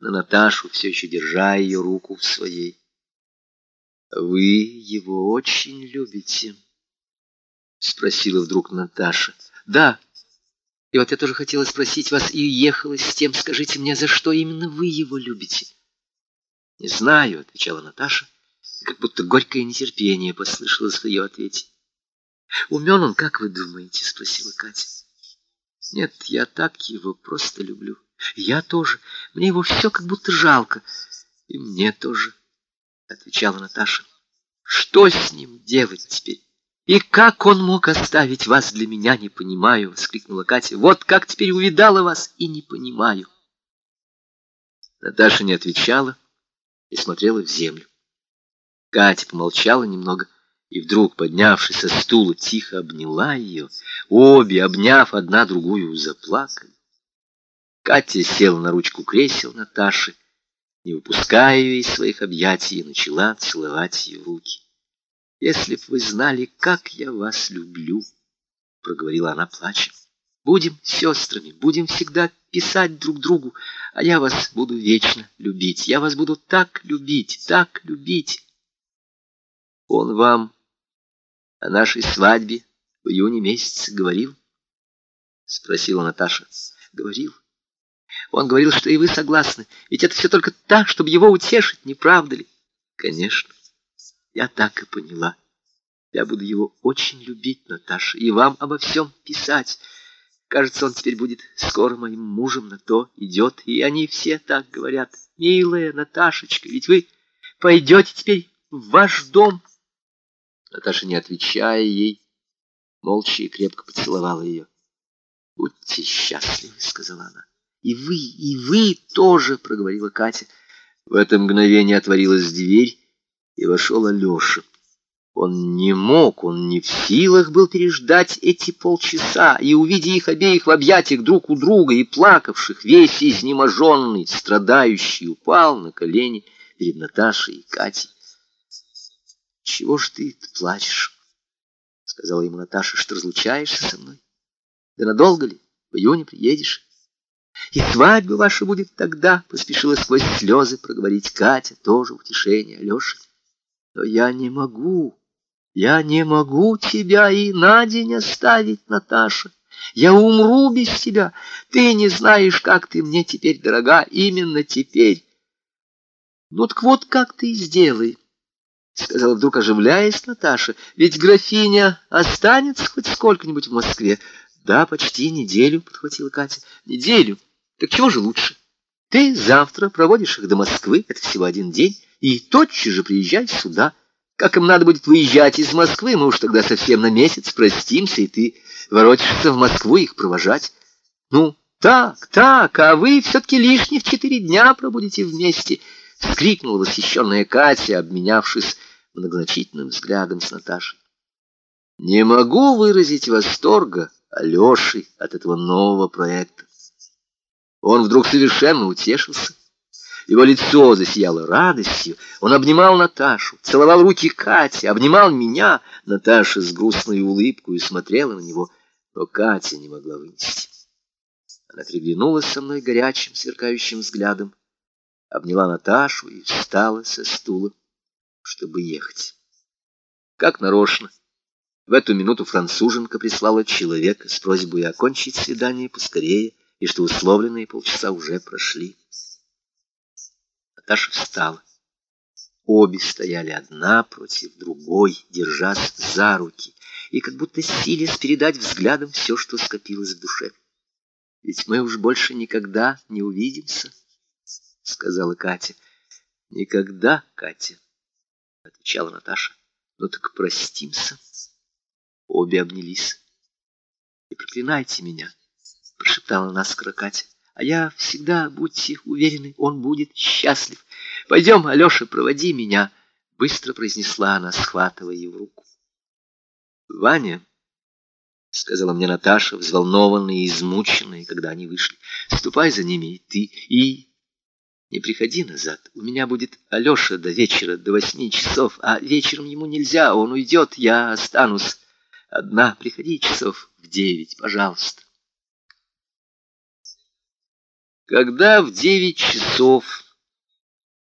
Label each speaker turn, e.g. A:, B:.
A: на Наташу, все еще держа ее руку в своей. «Вы его очень любите?» — спросила вдруг Наташа. «Да. И вот я тоже хотела спросить вас и ехала с тем. Скажите мне, за что именно вы его любите?» «Не знаю», — отвечала Наташа, как будто горькое нетерпение послышалось в ее ответе. «Умен он, как вы думаете?» — спросила Катя. «Нет, я так его просто люблю. Я тоже. Мне его все как будто жалко. И мне тоже», — отвечала Наташа. «Что с ним делать теперь? И как он мог оставить вас для меня, не понимаю», — воскликнула Катя. «Вот как теперь увидала вас и не понимаю». Наташа не отвечала и смотрела в землю. Катя помолчала немного и вдруг, поднявшись со стула, тихо обняла ее. Обе, обняв одна другую, заплакали. Катя села на ручку кресел Наташи, не выпуская ее из своих объятий, и начала целовать ее руки. «Если б вы знали, как я вас люблю», — проговорила она, плача. «Будем сестрами, будем всегда писать друг другу, а я вас буду вечно любить. Я вас буду так любить, так любить». Он вам о нашей свадьбе в июне месяце говорил? Спросила Наташа. Говорил. Он говорил, что и вы согласны. Ведь это все только так, чтобы его утешить, не правда ли? Конечно. Я так и поняла. Я буду его очень любить, Наташа, и вам обо всем писать. Кажется, он теперь будет скоро моим мужем, на то идет, и они все так говорят. Милая Наташечка, ведь вы пойдете теперь в ваш дом, Наташа, не отвечая ей, молча и крепко поцеловала ее. «Будьте счастливы», — сказала она. «И вы, и вы тоже», — проговорила Катя. В это мгновение отворилась дверь, и вошел Алеша. Он не мог, он не в силах был переждать эти полчаса, и, увидя их обеих в объятиях друг у друга и плакавших, весь изнеможенный, страдающий, упал на колени перед Наташей и Катей. «Чего ж ты плачешь?» — сказала ему Наташа, — что разлучаешься со мной. Да надолго ли? В июне приедешь. И свадьба ваша будет тогда, — поспешила сквозь слезы проговорить Катя, тоже утешение Алеши. Но я не могу, я не могу тебя и на день оставить, Наташа. Я умру без тебя. Ты не знаешь, как ты мне теперь дорога, именно теперь. Ну так вот как ты сделай. — сказала вдруг, оживляясь Наташа. — Ведь графиня останется хоть сколько-нибудь в Москве. — Да, почти неделю, — подхватила Катя. — Неделю? Так чего же лучше? Ты завтра проводишь их до Москвы, это всего один день, и тотчас же приезжай сюда. Как им надо будет выезжать из Москвы, мы уж тогда совсем на месяц простимся, и ты воротишься в Москву их провожать. Ну, так, так, а вы все-таки лишних четыре дня пробудете вместе, — вскрикнула восхищенная Катя, обменявшись многозначительным взглядом с Наташей. Не могу выразить восторга Алеши от этого нового проекта. Он вдруг совершенно утешился. Его лицо засияло радостью. Он обнимал Наташу, целовал руки Кати, обнимал меня. Наташа с грустной улыбкой смотрела на него, но Катя не могла вынести. Она приглянулась со мной горячим, сверкающим взглядом, обняла Наташу и встала со стула чтобы ехать. Как нарочно. В эту минуту француженка прислала человека с просьбой окончить свидание поскорее, и что условленные полчаса уже прошли. Наташа встала. Обе стояли одна против другой, держась за руки, и как будто силясь передать взглядом все, что скопилось в душе. «Ведь мы уж больше никогда не увидимся», — сказала Катя. «Никогда, Катя» отвечала Наташа. Ну так простимся. Обе обнялись. И проклинайте меня, прошептала наскоро Катя. А я всегда, будьте уверены, он будет счастлив. Пойдем, Алеша, проводи меня, быстро произнесла она, схватывая его руку. Ваня, — сказала мне Наташа, взволнованная и измученная, когда они вышли, — ступай за ними и ты, и не приходи назад. У меня будет Алеша до вечера, до восьми часов, а вечером ему нельзя, он уйдет, я останусь одна. Приходи часов в девять, пожалуйста. Когда в девять часов